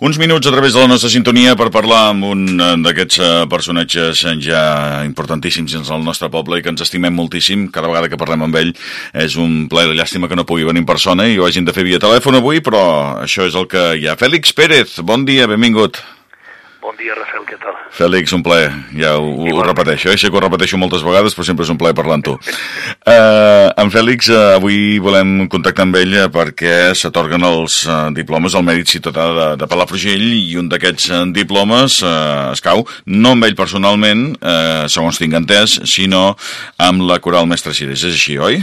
Uns minuts a través de la nostra sintonia per parlar amb un eh, d'aquests eh, personatges ja importantíssims dins del nostre poble i que ens estimem moltíssim. Cada vegada que parlem amb ell és un plaer, llàstima que no pugui venir en persona i ho hagin de fer via telèfon avui, però això és el que hi ha. Fèlix Pérez, bon dia, benvingut. Bon dia, Rafael, què tal? Fèlix, un plaer. Ja ho, ho repeteixo, eh? sé que ho repeteixo moltes vegades, però sempre és un plaer parlar amb tu. Uh, en Fèlix, uh, avui volem contactar amb ell perquè s'atorguen els uh, diplomes al mèrit ciutadà de, de Palafrugell i un d'aquests uh, diplomes uh, es cau, no amb ell personalment, uh, segons tinc entès, sinó amb la Coral Mestre Cires. És així, oi?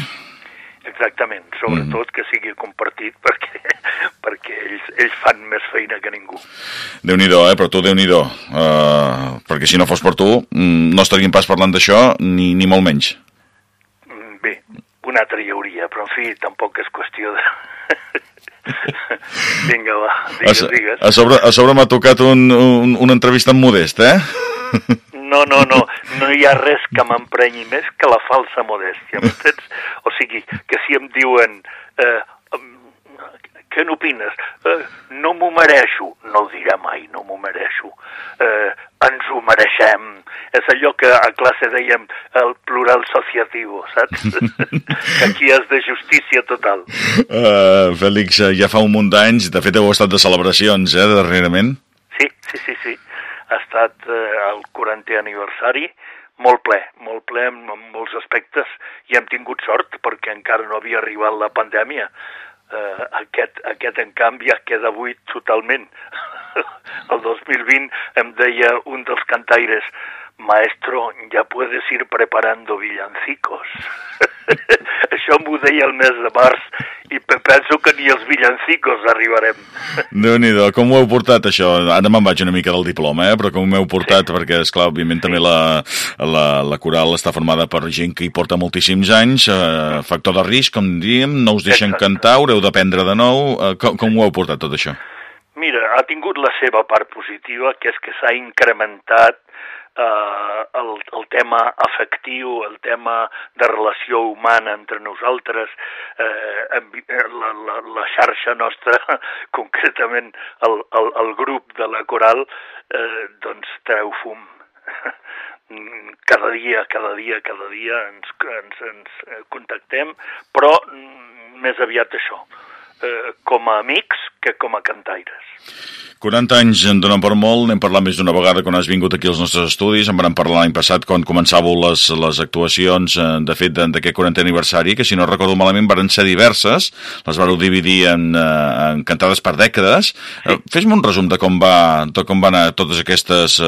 Exactament, sobretot mm. que sigui compartit perquè, perquè ells, ells fan més feina que ningú. Déu-n'hi-do, eh? però tu Déu-n'hi-do, uh, perquè si no fos per tu mm, no estaríem pas parlant d'això ni, ni molt menys. Mm, bé, un altre hi hauria, però en fi, tampoc és qüestió de... Vinga, va, digues, digues. A sobre, a sobre m'ha tocat un, un, una entrevista amb Modest, eh? No, no, no, no hi ha res que m'emprenyi més que la falsa modèstia, m'entens? O sigui, que si em diuen, eh, què n'opines? Eh, no m'ho mereixo, no ho diré mai, no m'ho mereixo. Eh, ens ho mereixem. És allò que a classe dèiem el plural associatiu, saps? aquí és de justícia total. Uh, Fèlix, ja fa un munt d'anys, de fet heu estat de celebracions, eh, darrerament? Sí, sí, sí, sí ha estat eh, el 40è aniversari, molt ple, molt ple en, en molts aspectes i hem tingut sort perquè encara no havia arribat la pandèmia. Eh, aquest, aquest, en canvi, ha quedat buit totalment. el 2020 em deia un dels cantaires, maestro, ya puedes ir preparando villancicos. Això m'ho deia el mes de març i penso que ni els villancicos arribarem. déu nhi com ho heu portat, això? Ara me'n vaig una mica del diploma, eh? però com ho heu portat, sí. perquè, és clar òbviament també la, la, la coral està formada per gent que hi porta moltíssims anys, eh, factor de risc, com diríem, no us deixen Exacte. cantar, haureu d'aprendre de nou. Eh, com, com ho heu portat, tot això? Mira, ha tingut la seva part positiva, que és que s'ha incrementat eh, el, el tema afectiu, el tema de relació humana entre nosaltres, eh, eh, la, la, la xarxa nostra, concretament el, el, el grup de la coral, eh, doncs treu fum. Cada dia, cada dia, cada dia ens, ens, ens contactem, però mm, més aviat això, eh, com a amics que com a cantaires. 40 anys en donen per molt, n'hem parlat més d'una vegada quan has vingut aquí als nostres estudis, en vam parlar l'any passat quan començàveu les, les actuacions, eh, de fet, d'aquest 40 aniversari, que si no recordo malament varen ser diverses, les vareu dividir en, eh, en cantades per dècades. Sí. Eh, fes-me un resum de com va, de com van anar totes aquestes,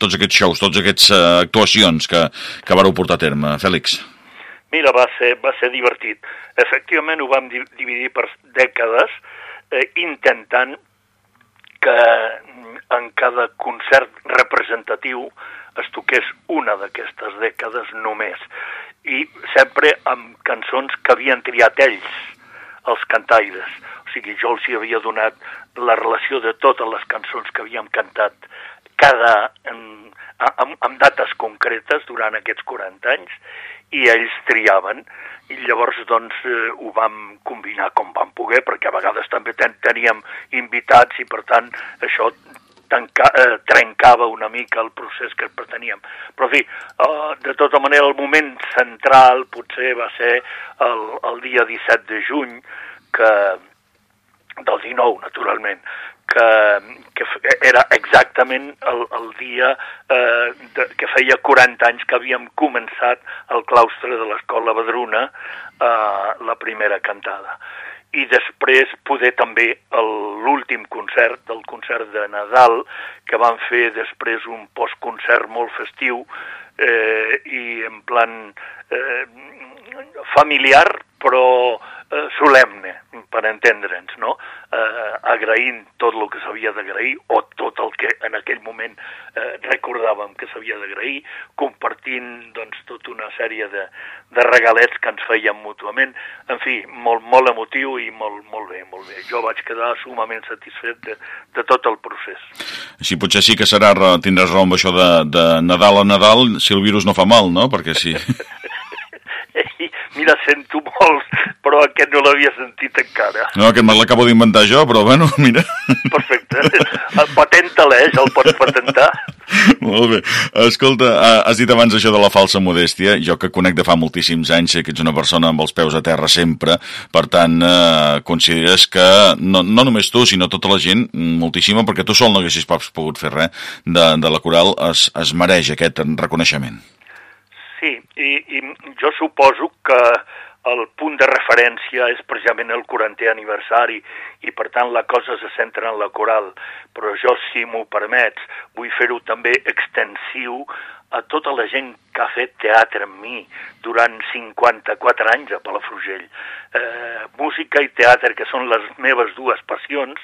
tots aquests shows, totes aquestes actuacions que, que vareu portar a terme. Fèlix. Mira, va ser, va ser divertit. Efectivament, ho vam dividir per dècades, eh, intentant que en cada concert representatiu es toqués una d'aquestes dècades només i sempre amb cançons que havien triat ells, els cantaires. O sigui, jo els hi havia donat la relació de totes les cançons que havíem cantat cada, en, amb, amb dates concretes durant aquests 40 anys i ells triaven i llavors doncs eh, ho vam combinar com vam poder perquè a vegades també ten teníem invitats i per tant això tanca, eh, trencava una mica el procés que preteníem. Però sí, eh, de tota manera el moment central potser va ser el, el dia 17 de juny que del 19, naturalment, que, que era exactament el, el dia eh, de, que feia 40 anys que havíem començat el claustre de l'Escola Badruna eh, la primera cantada. I després poder també l'últim concert, el concert de Nadal, que van fer després un postconcert molt festiu eh, i en plan eh, familiar, però eh, solemne, per entendre'ns, no? Eh, agraint tot el que s'havia d'agrair o tot el que en aquell moment eh, recordàvem que s'havia d'agrair, compartint doncs, tota una sèrie de, de regalets que ens feien mútuament. En fi, molt, molt emotiu i molt, molt bé, molt bé. Jo vaig quedar sumament satisfet de, de tot el procés. Així potser sí que serà, tindràs raó amb això de, de Nadal a Nadal, si el virus no fa mal, no? Perquè sí... Mira, sento molt, però aquest no l'havia sentit encara. No, aquest me l'acabo d'inventar jo, però bueno, mira. Perfecte. Patenta-l'eix, el pots patentar. Molt bé. Escolta, eh, has dit abans això de la falsa modèstia. Jo que conec de fa moltíssims anys, que ets una persona amb els peus a terra sempre, per tant, eh, consideres que no, no només tu, sinó tota la gent, moltíssima, perquè tu sol no haguessis pogut fer res de, de la coral, es, es mereix aquest reconeixement. Sí, i, i jo suposo que el punt de referència és precisament el 40è aniversari i per tant la cosa se centra en la coral, però jo, si m'ho permets, vull fer-ho també extensiu a tota la gent que ha fet teatre amb mi durant 54 anys a Palafrugell. Eh, música i teatre, que són les meves dues passions,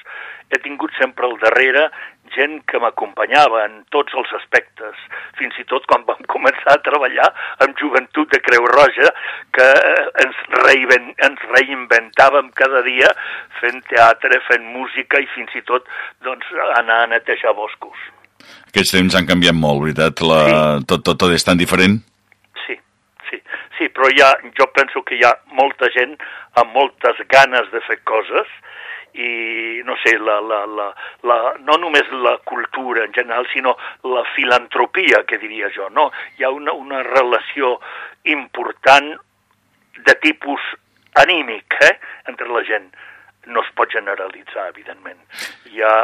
he tingut sempre al darrere gent que m'acompanyava en tots els aspectes, fins i tot quan vam començar a treballar amb Joventut de Creu Roja, que eh, ens, reinvent, ens reinventàvem cada dia fent teatre, fent música i fins i tot doncs, anar a netejar boscos. Aquests temps han canviat molt, veritat? La... Sí. Tot, tot, tot és tan diferent? Sí, sí, sí, però ha, jo penso que hi ha molta gent amb moltes ganes de fer coses i, no sé, la, la, la, la, no només la cultura en general, sinó la filantropia, que diria jo, no? Hi ha una, una relació important de tipus anímic eh, entre la gent no es pot generalitzar, evidentment. Hi ha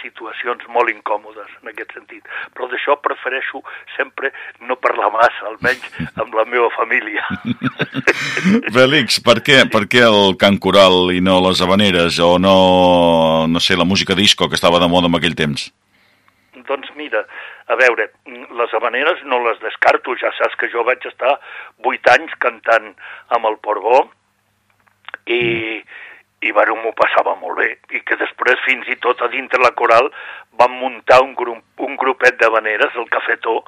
situacions molt incòmodes en aquest sentit, però d'això prefereixo sempre no parlar massa, almenys amb la meva família. Fèlix, per què, per què el cant coral i no les habaneres o no, no sé, la música disco que estava de moda en aquell temps? Doncs mira, a veure, les habaneres no les descarto, ja saps que jo vaig estar vuit anys cantant amb el Portbó i, mm i bueno, m'ho passava molt bé, i que després fins i tot a dintre la coral vam muntar un, grup, un grupet de veneres, el Cafetó,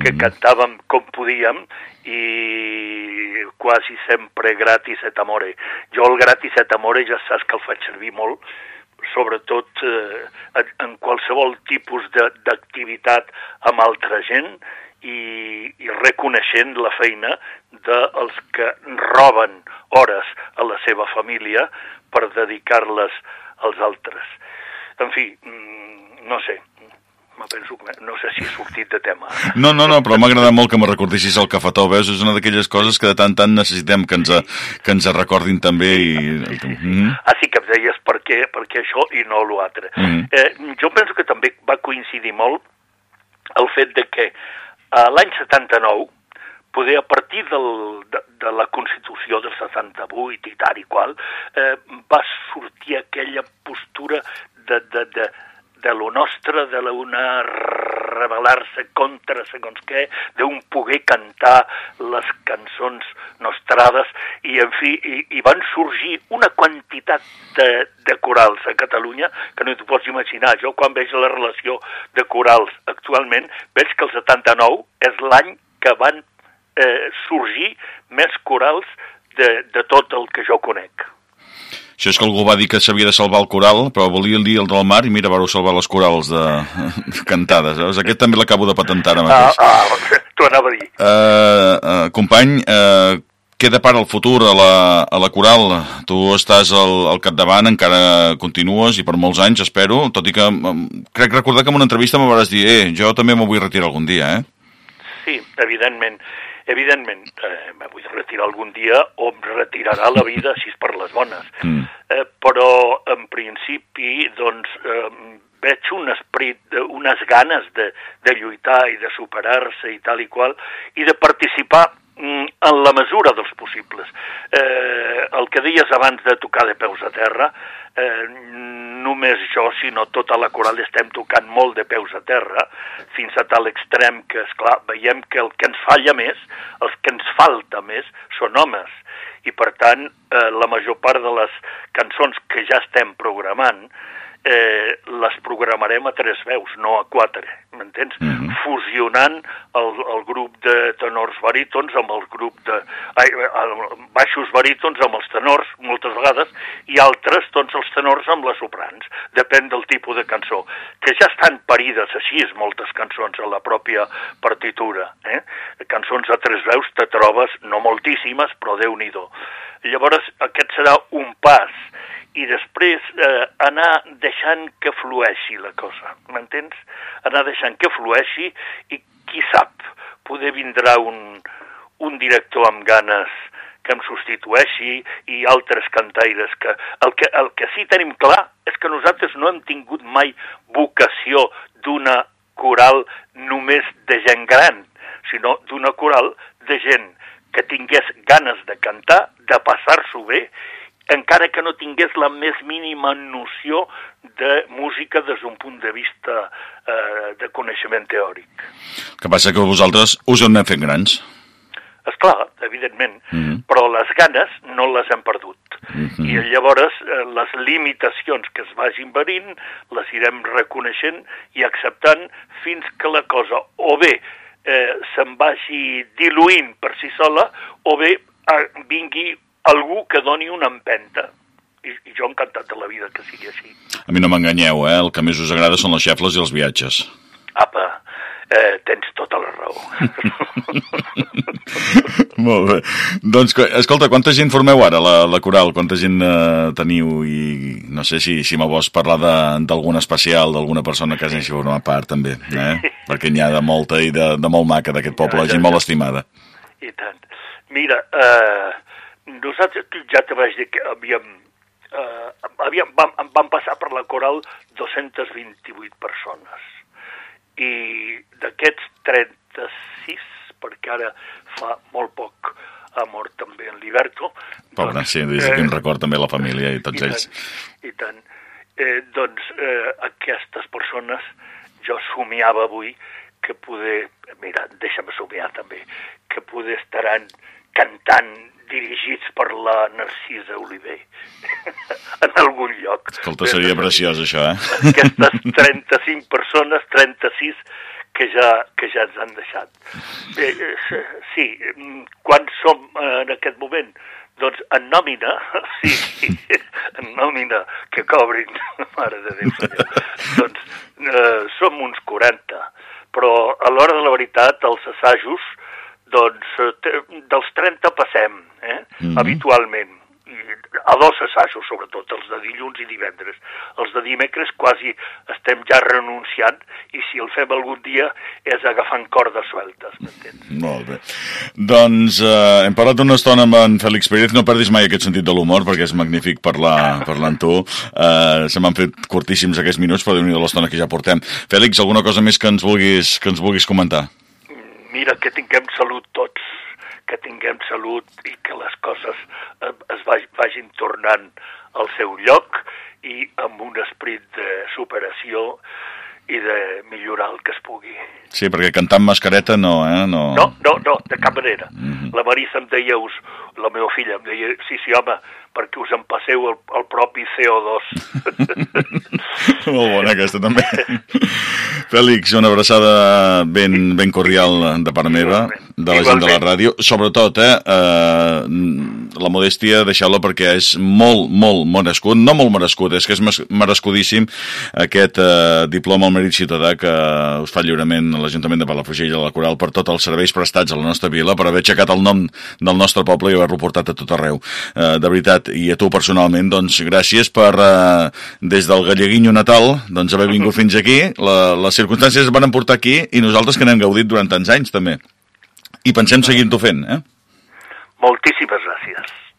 que mm. cantàvem com podíem i quasi sempre gratis et amore. Jo el gratis et amore ja saps que el faig servir molt, sobretot eh, en qualsevol tipus d'activitat amb altra gent i, i reconeixent la feina dels que roben hores a la seva família per dedicar-les als altres. En fi, mm, no sé, penso que no sé si he sortit de tema. No, no, no, però m'ha agradat molt que me recordessis el cafetó, veus? És una d'aquelles coses que de tant tant necessitem que ens, a, que ens recordin també. I... Mm -hmm. Ah, sí que em deies per què, per què això i no l'altre. Mm -hmm. eh, jo penso que també va coincidir molt el fet de que eh, l'any 79 poder a partir del, de, de la Constitució del 68 i tal i qual, eh, va sortir aquella postura de, de, de, de lo nostre, de una rebel·lar-se contra segons què, d'un poder cantar les cançons nostrades, i en fi, i, i van sorgir una quantitat de, de corals a Catalunya que no t'ho pots imaginar. Jo quan veig la relació de corals actualment, veig que el 79 és l'any que van eh, sorgir més corals de, de tot el que jo conec. Això és que algú va dir que s'havia de salvar el coral, però volia el dia el del mar i mira, vareu salvar les corals de, de cantades. Veus? Aquest també l'acabo de patentar ara mateix. Ah, ah t'ho anava a dir. Uh, uh, company, uh, què depara el futur a la, a la coral? Tu estàs al, al capdavant, encara continues i per molts anys, espero, tot i que um, crec recordar que en una entrevista me vas dir eh, jo també m'ho vull retirar algun dia, eh? Sí, evidentment. Evidentment, eh, me vull retirar algun dia o em retirarà la vida si és per les bones. Mm. Eh, però, en principi, doncs, eh, veig un esperit, unes ganes de, de lluitar i de superar-se i tal i qual, i de participar mm, en la mesura dels possibles. Eh, el que deies abans de tocar de peus a terra, eh, només jo, sinó tota la coral estem tocant molt de peus a terra, fins a tal extrem que, és clar veiem que el que ens falla més, els que ens falta més, són homes. I, per tant, eh, la major part de les cançons que ja estem programant eh, les programarem a tres veus, no a quatre, m'entens? Mm -hmm. Fusionant el, el grup de tenors barítons amb el grup de... Ai, el, baixos barítons amb els tenors, moltes vegades, i altres, doncs, els tenors amb les soprans. Depèn del tipus de cançó. Que ja estan parides així, moltes cançons, a la pròpia partitura. Eh? Cançons a tres veus te trobes, no moltíssimes, però déu nhi Llavors, aquest serà un pas i després eh, anar deixant que flueixi la cosa, m'entens? Anar deixant que flueixi i qui sap, poder vindrà un, un director amb ganes que em substitueixi i altres cantaires que el, que el que sí tenim clar és que nosaltres no hem tingut mai vocació d'una coral només de gent gran, sinó d'una coral de gent que tingués ganes de cantar, de passar-s'ho bé encara que no tingués la més mínima noció de música des d'un punt de vista eh, de coneixement teòric. El que passa que vosaltres us anat fent grans. És clar, evidentment, mm -hmm. però les ganes no les hem perdut. Mm -hmm. I llavors eh, les limitacions que es vagin venint les irem reconeixent i acceptant fins que la cosa o bé eh, se'n vagi diluint per si sola o bé eh, vingui algú que doni una empenta. I, i jo encantat de la vida que sigui així. A mi no m'enganyeu, eh? El que més us agrada són les xefles i els viatges. Apa, eh, tens tota la raó. Molt bé. Doncs, escolta, quanta gent formeu ara, la, la coral? Quanta gent eh, teniu? I no sé si, si me vols parlar d'algun especial, d'alguna persona que hagi format part, també, eh? Perquè n'hi ha de molta i de, de molt maca d'aquest poble, ja, ja, gent molt estimada. I tant. Mira, eh, nosaltres ja te vaig dir que havíem, eh, havíem vam, vam passar per la coral 228 persones i d'aquests 36, perquè ara fa molt poc ha mort també en Liberto. Pobre, doncs, sí, des d'aquí eh, record també la família i tots i ells. Tant, I tant. Eh, doncs eh, aquestes persones jo somiava avui que poder, mira, deixa'm somiar també, que poder estaran cantant dirigits per la Narcisa Oliver en algun lloc. Escolta, seria preciós això, eh? Aquestes 35 persones, 36 que ja, que ja ens han deixat. Bé, eh, sí, quan som en aquest moment? Doncs en nòmina, sí, en nòmina que cobrin, mare de Déu senyor, doncs eh, som uns 40, però a l'hora de la veritat els assajos doncs eh, dels 30 passem, eh? Mm -hmm. habitualment. I a dos assajos, sobretot, els de dilluns i divendres. Els de dimecres quasi estem ja renunciant i si el fem algun dia és agafant cordes sueltes, m'entens? Molt bé. Doncs eh, hem parlat una estona amb en Fèlix Pérez, no perdis mai aquest sentit de l'humor perquè és magnífic parlar, parlar amb tu. Eh, se m'han fet curtíssims aquests minuts, però déu nhi l'estona que ja portem. Fèlix, alguna cosa més que ens vulguis, que ens vulguis comentar? Mira, que tinguem salut tots, que tinguem salut i que les coses eh, es vagin tornant al seu lloc i amb un esperit de superació i de millorar el que es pugui. Sí, perquè cantar amb mascareta no, eh? No, no, no, no de cap manera. Mm -hmm. La Marisa em deia, us, la meva filla em deia, sí, sí, home, perquè us en passeu el, el propi CO2. Molt bona aquesta també. Fèlix, una abraçada ben, ben cordial de part meva, de la gent de la ràdio. Sobretot, eh, eh la modèstia, deixeu-la perquè és molt, molt merescut, no molt merescut, és que és merescudíssim aquest eh, diploma al mèrit ciutadà que us fa lliurament l'Ajuntament de Palafrugell a la Coral per tots els serveis prestats a la nostra vila, per haver aixecat el nom del nostre poble i haver-lo portat a tot arreu. Eh, de veritat, i a tu personalment, doncs gràcies per, eh, des del Galleguinho Natal, doncs haver vingut fins aquí. La, les circumstàncies es van portar aquí i nosaltres que n'hem gaudit durant tants anys també. I pensem seguir-ho fent, eh? Moltíssimes gràcies.